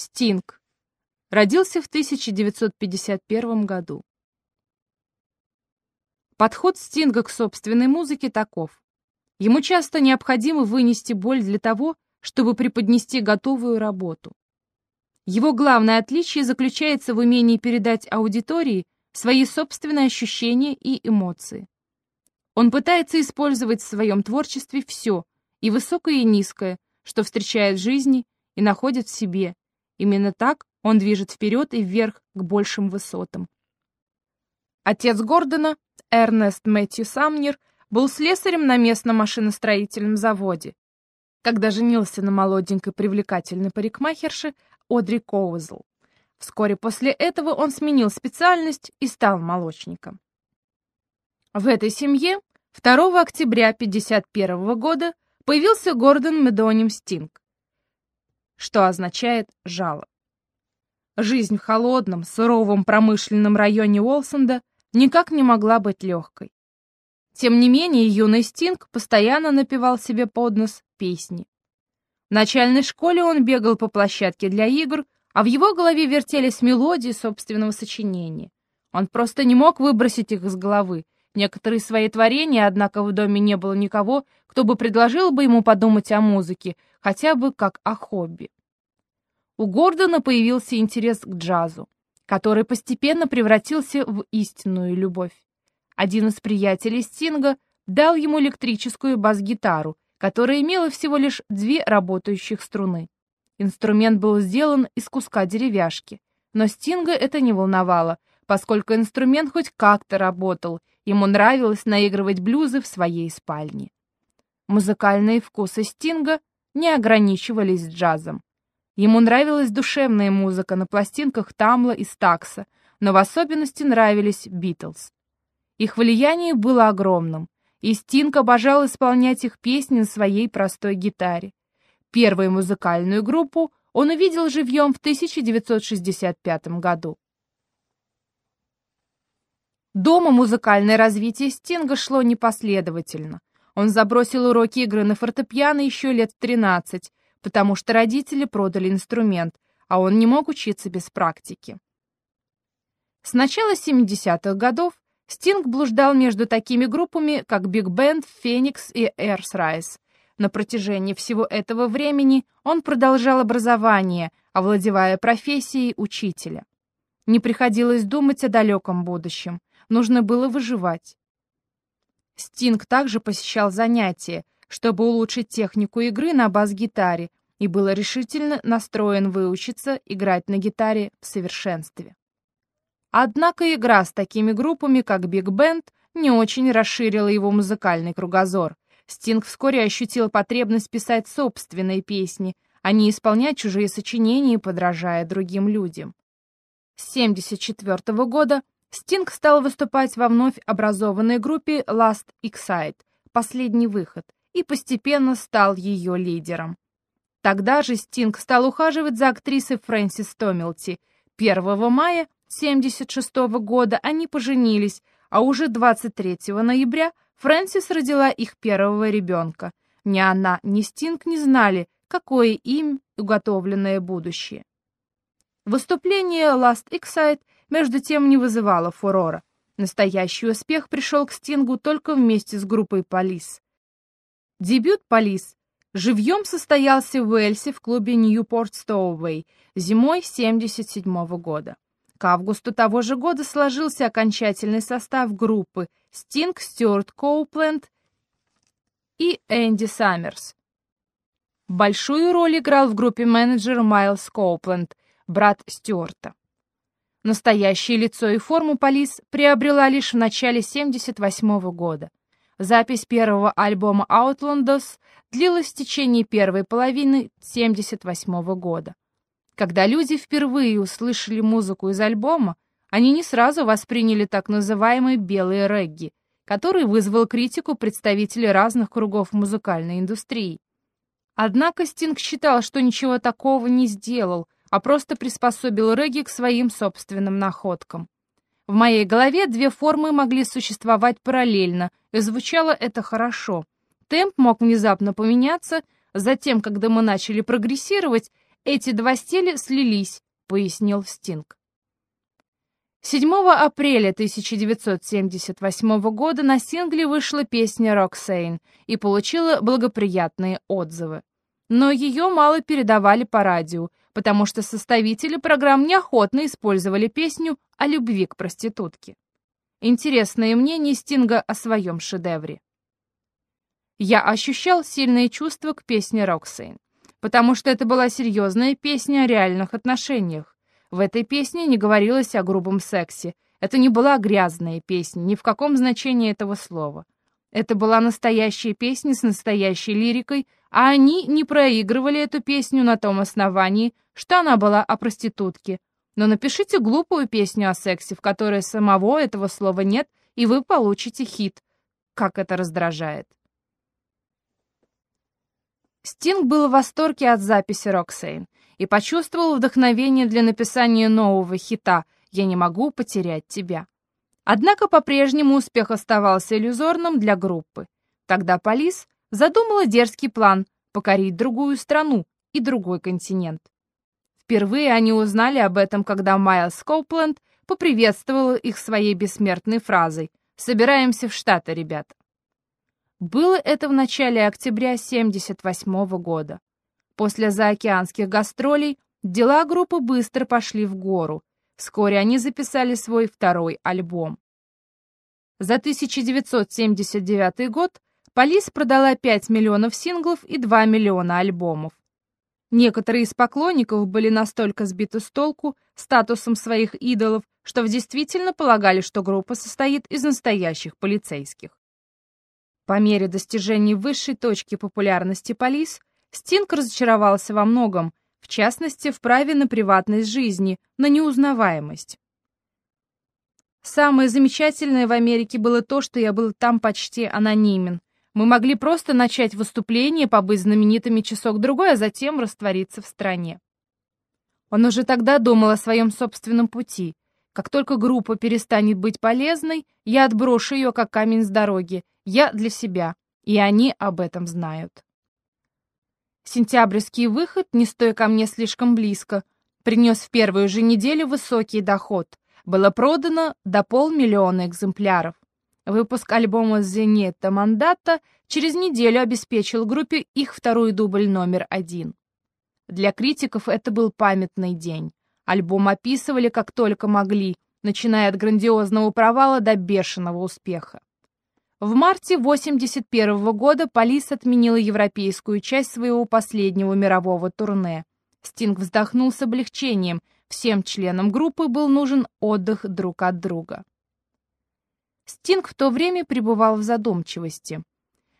Стинг. Родился в 1951 году. Подход Стинга к собственной музыке таков. Ему часто необходимо вынести боль для того, чтобы преподнести готовую работу. Его главное отличие заключается в умении передать аудитории свои собственные ощущения и эмоции. Он пытается использовать в своем творчестве все, и высокое, и низкое, что встречает в жизни и находит в себе. Именно так он движет вперед и вверх к большим высотам. Отец Гордона, Эрнест Мэтью Самнер, был слесарем на местном машиностроительном заводе. Когда женился на молоденькой привлекательной парикмахерше Одри Коузл. Вскоре после этого он сменил специальность и стал молочником. В этой семье 2 октября 1951 года появился Гордон Медоним Стинг, что означает «жало». Жизнь в холодном, суровом промышленном районе Уолсонда никак не могла быть легкой. Тем не менее, юный Стинг постоянно напевал себе под нос песни. В начальной школе он бегал по площадке для игр, а в его голове вертелись мелодии собственного сочинения. Он просто не мог выбросить их из головы. Некоторые свои творения, однако в доме не было никого, кто бы предложил бы ему подумать о музыке, хотя бы как о хобби у Гордона появился интерес к джазу, который постепенно превратился в истинную любовь. Один из приятелей Стинга дал ему электрическую бас-гитару, которая имела всего лишь две работающих струны. Инструмент был сделан из куска деревяшки, но Стинга это не волновало, поскольку инструмент хоть как-то работал, ему нравилось наигрывать блюзы в своей спальне. Музыкальные вкусы Стинга не ограничивались джазом. Ему нравилась душевная музыка на пластинках Тамла и Стакса, но в особенности нравились Битлз. Их влияние было огромным, и Стинг обожал исполнять их песни на своей простой гитаре. Первую музыкальную группу он увидел живьем в 1965 году. Дома музыкальное развитие Стинга шло непоследовательно. Он забросил уроки игры на фортепиано еще лет в 13, потому что родители продали инструмент, а он не мог учиться без практики. С начала 70-х годов Стинг блуждал между такими группами, как Биг Бенд, Феникс и Эрс Райс. На протяжении всего этого времени он продолжал образование, овладевая профессией учителя. Не приходилось думать о далеком будущем, нужно было выживать. Стинг также посещал занятия, чтобы улучшить технику игры на бас-гитаре, и был решительно настроен выучиться играть на гитаре в совершенстве. Однако игра с такими группами, как Биг Бенд, не очень расширила его музыкальный кругозор. Стинг вскоре ощутил потребность писать собственные песни, а не исполнять чужие сочинения, подражая другим людям. С 1974 года Стинг стал выступать во вновь образованной группе Last Excite, последний выход, и постепенно стал ее лидером. Тогда же Стинг стал ухаживать за актрисой Фрэнсис Томилти. 1 мая 1976 года они поженились, а уже 23 ноября Фрэнсис родила их первого ребенка. Ни она, ни Стинг не знали, какое им уготовленное будущее. Выступление Last Excite между тем не вызывало фурора. Настоящий успех пришел к Стингу только вместе с группой Полис. Дебют Полис живьем состоялся в Уэльсе в клубе Ньюпорт Стоуэй зимой 1977 года. К августу того же года сложился окончательный состав группы Стинг, Стюарт Коупленд и Энди Саммерс. Большую роль играл в группе менеджер Майлз Коупленд, брат Стюарта. Настоящее лицо и форму Полис приобрела лишь в начале 1978 года. Запись первого альбома Outlandos длилась в течение первой половины 1978 года. Когда люди впервые услышали музыку из альбома, они не сразу восприняли так называемый «белый регги», который вызвал критику представителей разных кругов музыкальной индустрии. Однако Стинг считал, что ничего такого не сделал, а просто приспособил регги к своим собственным находкам. В моей голове две формы могли существовать параллельно, и звучало это хорошо. Темп мог внезапно поменяться, затем, когда мы начали прогрессировать, Эти два стиля слились, пояснил Стинг. 7 апреля 1978 года на сингле вышла песня «Роксейн» и получила благоприятные отзывы. Но ее мало передавали по радио, потому что составители программ неохотно использовали песню о любви к проститутке. Интересное мнение Стинга о своем шедевре. Я ощущал сильные чувства к песне «Роксейн», потому что это была серьезная песня о реальных отношениях. В этой песне не говорилось о грубом сексе. Это не была грязная песня, ни в каком значении этого слова. Это была настоящая песня с настоящей лирикой, а они не проигрывали эту песню на том основании, что она была о проститутке. Но напишите глупую песню о сексе, в которой самого этого слова нет, и вы получите хит. Как это раздражает. Стинг был в восторге от записи «Roxanne» и почувствовал вдохновение для написания нового хита «Я не могу потерять тебя». Однако по-прежнему успех оставался иллюзорным для группы. Тогда Police задумала дерзкий план покорить другую страну и другой континент. Впервые они узнали об этом, когда Майлз Коупленд поприветствовал их своей бессмертной фразой «Собираемся в Штаты, ребята». Было это в начале октября 1978 года. После заокеанских гастролей дела группы быстро пошли в гору. Вскоре они записали свой второй альбом. За 1979 год Полис продала 5 миллионов синглов и 2 миллиона альбомов. Некоторые из поклонников были настолько сбиты с толку статусом своих идолов, что действительно полагали, что группа состоит из настоящих полицейских. По мере достижения высшей точки популярности Полис, Стинг разочаровался во многом, в частности, в праве на приватность жизни, на неузнаваемость. Самое замечательное в Америке было то, что я был там почти анонимен. Мы могли просто начать выступление, побыть знаменитыми часок-другой, а затем раствориться в стране. Он уже тогда думал о своем собственном пути. Как только группа перестанет быть полезной, я отброшу ее, как камень с дороги. Я для себя, и они об этом знают. Сентябрьский выход, не стоя ко мне слишком близко, принес в первую же неделю высокий доход. Было продано до полмиллиона экземпляров. Выпуск альбома «Зенета Мандата» через неделю обеспечил группе их второй дубль номер один. Для критиков это был памятный день. Альбом описывали как только могли, начиная от грандиозного провала до бешеного успеха. В марте 1981 года Полис отменила европейскую часть своего последнего мирового турне. Стинг вздохнул с облегчением. Всем членам группы был нужен отдых друг от друга. Стинг в то время пребывал в задумчивости.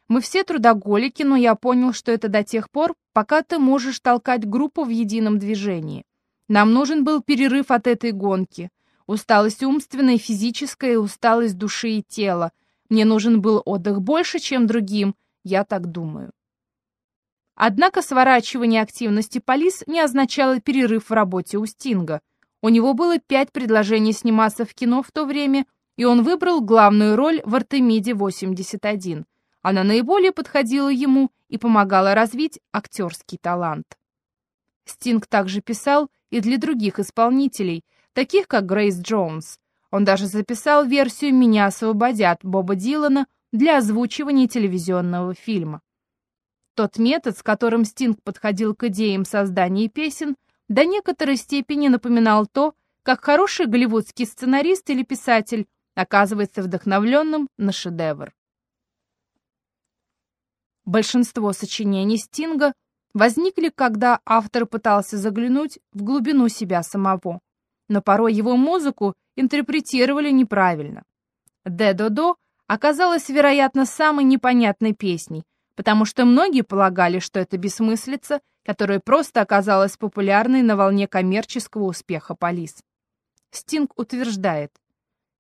«Мы все трудоголики, но я понял, что это до тех пор, пока ты можешь толкать группу в едином движении. Нам нужен был перерыв от этой гонки. Усталость умственная и физическая, усталость души и тела — мне нужен был отдых больше, чем другим, я так думаю. Однако сворачивание активности полис не означало перерыв в работе у Стинга. У него было пять предложений сниматься в кино в то время, и он выбрал главную роль в «Артемиде-81». Она наиболее подходила ему и помогала развить актерский талант. Стинг также писал и для других исполнителей, таких как Грейс Джонс, он даже записал версию «Меня освободят» Боба Дилана для озвучивания телевизионного фильма. Тот метод, с которым Стинг подходил к идеям создания песен, до некоторой степени напоминал то, как хороший голливудский сценарист или писатель оказывается вдохновленным на шедевр. Большинство сочинений Стинга возникли, когда автор пытался заглянуть в глубину себя самого но порой его музыку интерпретировали неправильно. «Де-до-до» оказалась, вероятно, самой непонятной песней, потому что многие полагали, что это бессмыслица, которая просто оказалась популярной на волне коммерческого успеха Полис. Стинг утверждает,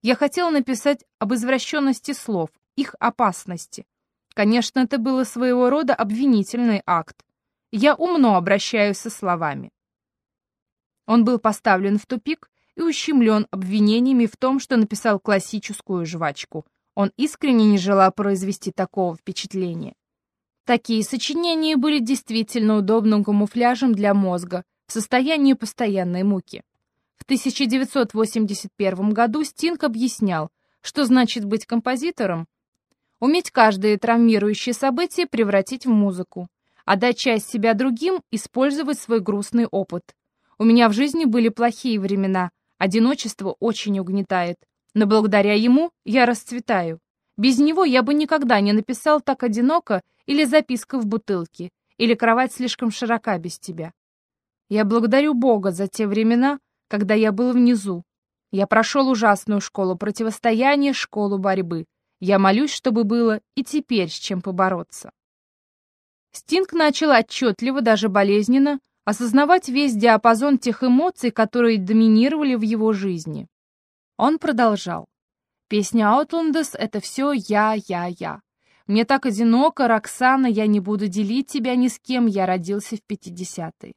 «Я хотел написать об извращенности слов, их опасности. Конечно, это было своего рода обвинительный акт. Я умно обращаюсь со словами. Он был поставлен в тупик и ущемлен обвинениями в том, что написал классическую жвачку. Он искренне не желал произвести такого впечатления. Такие сочинения были действительно удобным камуфляжем для мозга, в состоянии постоянной муки. В 1981 году Стинг объяснял, что значит быть композитором, уметь каждое травмирующее событие превратить в музыку, отдать часть себя другим, использовать свой грустный опыт. У меня в жизни были плохие времена, одиночество очень угнетает, но благодаря ему я расцветаю. Без него я бы никогда не написал так одиноко или записка в бутылке, или кровать слишком широка без тебя. Я благодарю Бога за те времена, когда я был внизу. Я прошел ужасную школу противостояния, школу борьбы. Я молюсь, чтобы было и теперь с чем побороться. Стинг начал отчетливо, даже болезненно, осознавать весь диапазон тех эмоций, которые доминировали в его жизни. Он продолжал. Песня Аутландес — это все я, я, я. Мне так одиноко, Роксана, я не буду делить тебя ни с кем, я родился в 50-е.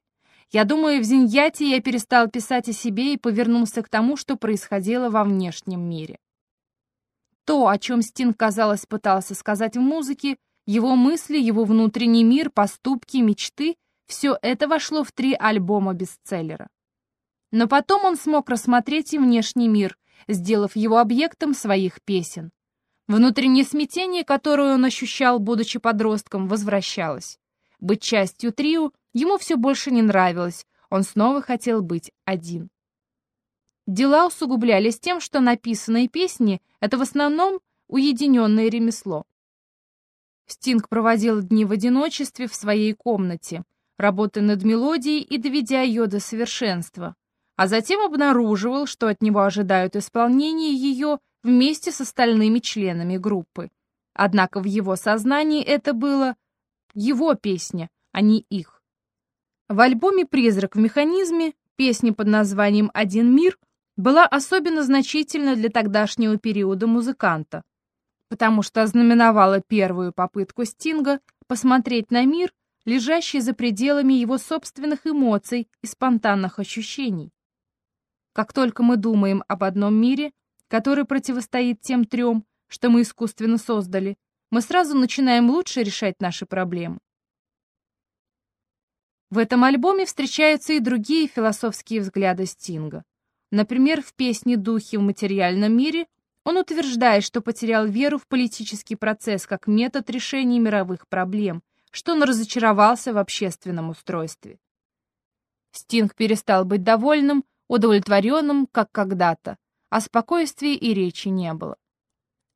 Я думаю, в Зиньяте я перестал писать о себе и повернулся к тому, что происходило во внешнем мире. То, о чем Стин, казалось, пытался сказать в музыке, его мысли, его внутренний мир, поступки, мечты — все это вошло в три альбома бестселлера. Но потом он смог рассмотреть и внешний мир, сделав его объектом своих песен. Внутреннее смятение, которое он ощущал, будучи подростком, возвращалось. Быть частью трио ему все больше не нравилось, он снова хотел быть один. Дела усугублялись тем, что написанные песни — это в основном уединенное ремесло. Стинг проводил дни в одиночестве в своей комнате, работая над мелодией и доведя ее до совершенства, а затем обнаруживал, что от него ожидают исполнения ее вместе с остальными членами группы. Однако в его сознании это было его песня, а не их. В альбоме «Призрак в механизме» песня под названием «Один мир» была особенно значительна для тогдашнего периода музыканта, потому что ознаменовала первую попытку Стинга посмотреть на мир, лежащий за пределами его собственных эмоций и спонтанных ощущений. Как только мы думаем об одном мире, который противостоит тем трем, что мы искусственно создали, мы сразу начинаем лучше решать наши проблемы. В этом альбоме встречаются и другие философские взгляды Стинга. Например, в песне «Духи в материальном мире» он утверждает, что потерял веру в политический процесс как метод решения мировых проблем, что он разочаровался в общественном устройстве. Стинг перестал быть довольным, удовлетворенным, как когда-то, а спокойствия и речи не было.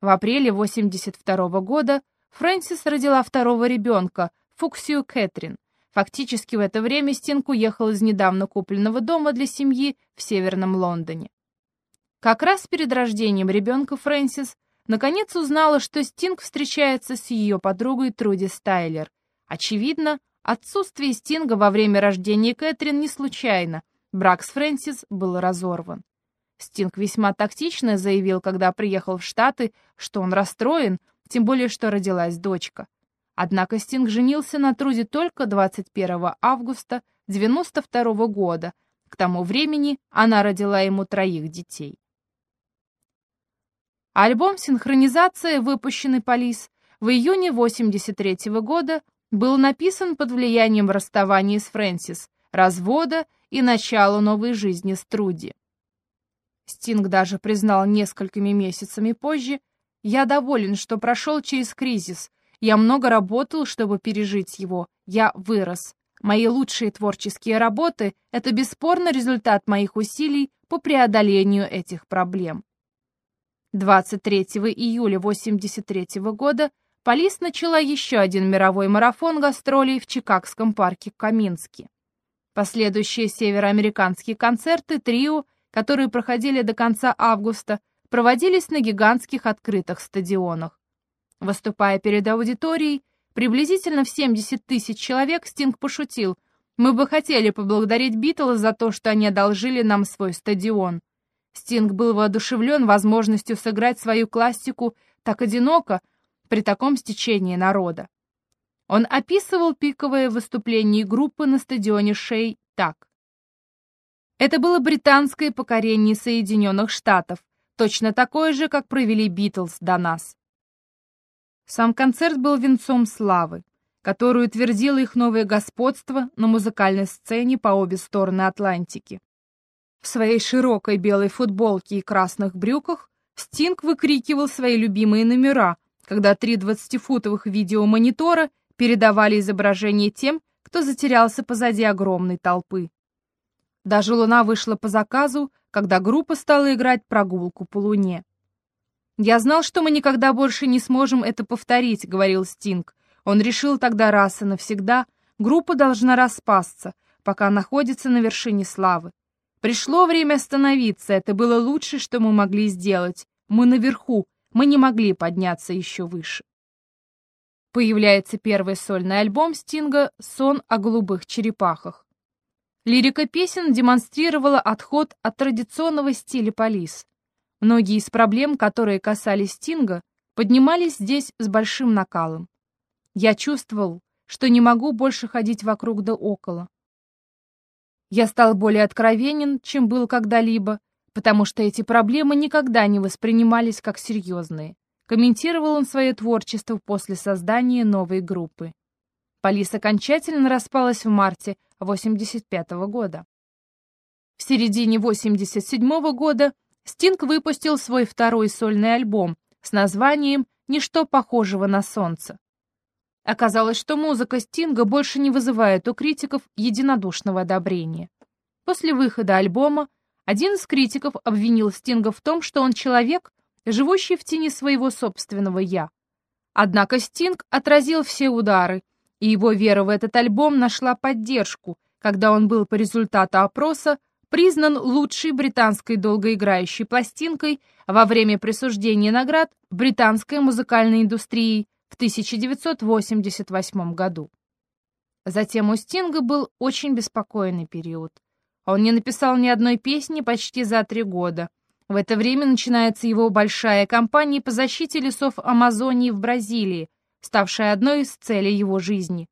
В апреле 82 -го года Фрэнсис родила второго ребенка, Фуксию Кэтрин. Фактически в это время Стинг уехал из недавно купленного дома для семьи в Северном Лондоне. Как раз перед рождением ребенка Фрэнсис наконец узнала, что Стинг встречается с ее подругой Труди Стайлер. Очевидно, отсутствие Стинга во время рождения Кэтрин не случайно. Брак с Фрэнсис был разорван. Стинг весьма тактично заявил, когда приехал в Штаты, что он расстроен, тем более, что родилась дочка. Однако Стинг женился на Труде только 21 августа 92 года. К тому времени она родила ему троих детей. Альбом «Синхронизация», выпущенный Полис в июне 83 года, был написан под влиянием расставания с Фрэнсис, развода и начала новой жизни с Труди. Стинг даже признал несколькими месяцами позже, «Я доволен, что прошел через кризис. Я много работал, чтобы пережить его. Я вырос. Мои лучшие творческие работы — это бесспорно результат моих усилий по преодолению этих проблем». 23 июля 1983 года Полис начала еще один мировой марафон гастролей в Чикагском парке Камински. Последующие североамериканские концерты трио которые проходили до конца августа, проводились на гигантских открытых стадионах. Выступая перед аудиторией, приблизительно в 70 тысяч человек, Стинг пошутил, «Мы бы хотели поблагодарить Битлз за то, что они одолжили нам свой стадион». Стинг был воодушевлен возможностью сыграть свою классику так одиноко при таком стечении народа. Он описывал пиковое выступление группы на стадионе Шей так. Это было британское покорение Соединенных Штатов, точно такое же, как провели Битлз до нас. Сам концерт был венцом славы. которую твердило их новое господство на музыкальной сцене по обе стороны Атлантики. В своей широкой белой футболке и красных брюках Стинг выкрикивал свои любимые номера, когда три двадцатифутовых видеомонитора передавали изображение тем, кто затерялся позади огромной толпы. Даже луна вышла по заказу, когда группа стала играть прогулку по луне. «Я знал, что мы никогда больше не сможем это повторить», — говорил Стинг. Он решил тогда раз и навсегда, группа должна распасться, пока находится на вершине славы. Пришло время остановиться, это было лучшее, что мы могли сделать. Мы наверху, мы не могли подняться еще выше. Появляется первый сольный альбом Стинга «Сон о голубых черепахах». Лирика песен демонстрировала отход от традиционного стиля полис. Многие из проблем, которые касались Стинга, поднимались здесь с большим накалом. Я чувствовал, что не могу больше ходить вокруг да около. Я стал более откровенен, чем был когда-либо, потому что эти проблемы никогда не воспринимались как серьезные. Комментировал он свое творчество после создания новой группы. Полис окончательно распалась в марте 85 -го года. В середине 87 -го года Стинг выпустил свой второй сольный альбом с названием «Ничто похожего на солнце». Оказалось, что музыка Стинга больше не вызывает у критиков единодушного одобрения. После выхода альбома один из критиков обвинил Стинга в том, что он человек, живущий в тени своего собственного «я». Однако Стинг отразил все удары, и его вера в этот альбом нашла поддержку, когда он был по результату опроса признан лучшей британской долгоиграющей пластинкой во время присуждения наград британской музыкальной индустрии в 1988 году. Затем у Стинга был очень беспокойный период. Он не написал ни одной песни почти за три года. В это время начинается его большая кампания по защите лесов Амазонии в Бразилии, ставшая одной из целей его жизни.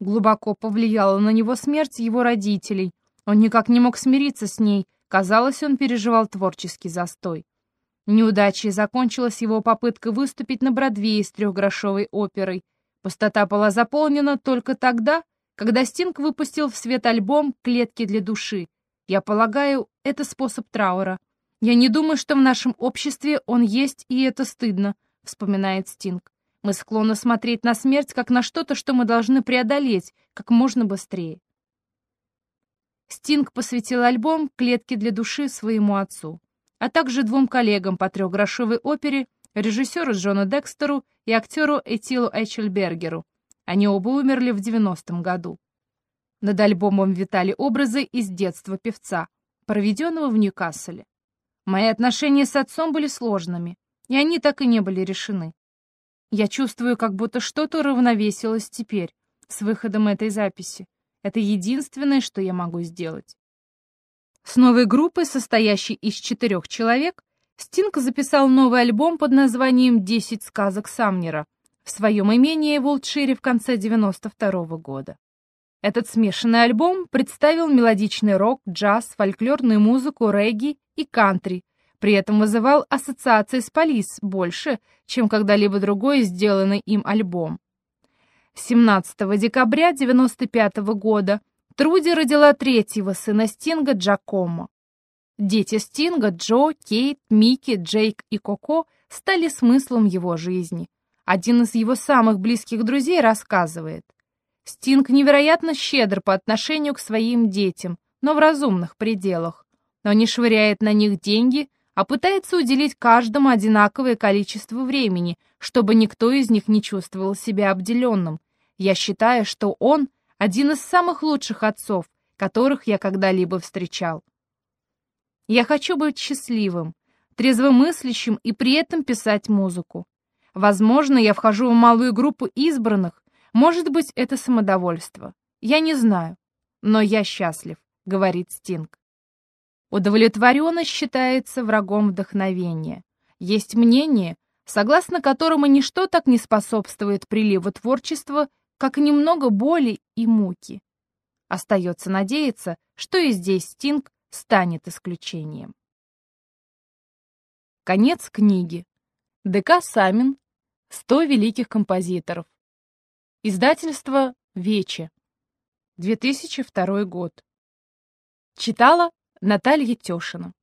Глубоко повлияла на него смерть его родителей. Он никак не мог смириться с ней, казалось, он переживал творческий застой. Неудачей закончилась его попытка выступить на Бродвее с трехгрошовой оперой. Пустота была заполнена только тогда, когда Стинг выпустил в свет альбом «Клетки для души». Я полагаю, это способ траура. Я не думаю, что в нашем обществе он есть, и это стыдно, вспоминает Стинг. Мы склонны смотреть на смерть как на что-то, что мы должны преодолеть как можно быстрее. Стинг посвятил альбом «Клетки для души» своему отцу а также двум коллегам по трехгрошовой опере, режиссеру Джону Декстеру и актеру Этилу Эчельбергеру. Они оба умерли в 90-м году. Над альбомом витали образы из детства певца, проведенного в Ньюкасселе. Мои отношения с отцом были сложными, и они так и не были решены. Я чувствую, как будто что-то равновесилось теперь, с выходом этой записи. Это единственное, что я могу сделать. С новой группой, состоящей из четырех человек, Стинг записал новый альбом под названием «Десять сказок Самнера» в своем имении в Волтшире в конце 92 -го года. Этот смешанный альбом представил мелодичный рок, джаз, фольклорную музыку, регги и кантри, при этом вызывал ассоциации с Полис больше, чем когда-либо другой сделанный им альбом. 17 декабря 1995 года Труди родила третьего сына Стинга Джакомо. Дети Стинга, Джо, Кейт, Микки, Джейк и Коко стали смыслом его жизни. Один из его самых близких друзей рассказывает. Стинг невероятно щедр по отношению к своим детям, но в разумных пределах. Но не швыряет на них деньги, а пытается уделить каждому одинаковое количество времени, чтобы никто из них не чувствовал себя обделенным. Я считаю, что он один из самых лучших отцов, которых я когда-либо встречал. Я хочу быть счастливым, трезвомыслящим и при этом писать музыку. Возможно, я вхожу в малую группу избранных, может быть, это самодовольство. Я не знаю, но я счастлив, говорит Стинг. Удовлетворенность считается врагом вдохновения. Есть мнение, согласно которому ничто так не способствует приливу творчества, как немного боли и муки. Остается надеяться, что и здесь Стинг станет исключением. Конец книги. ДК Самин. 100 великих композиторов. Издательство «Вече». 2002 год. Читала Наталья Тешина.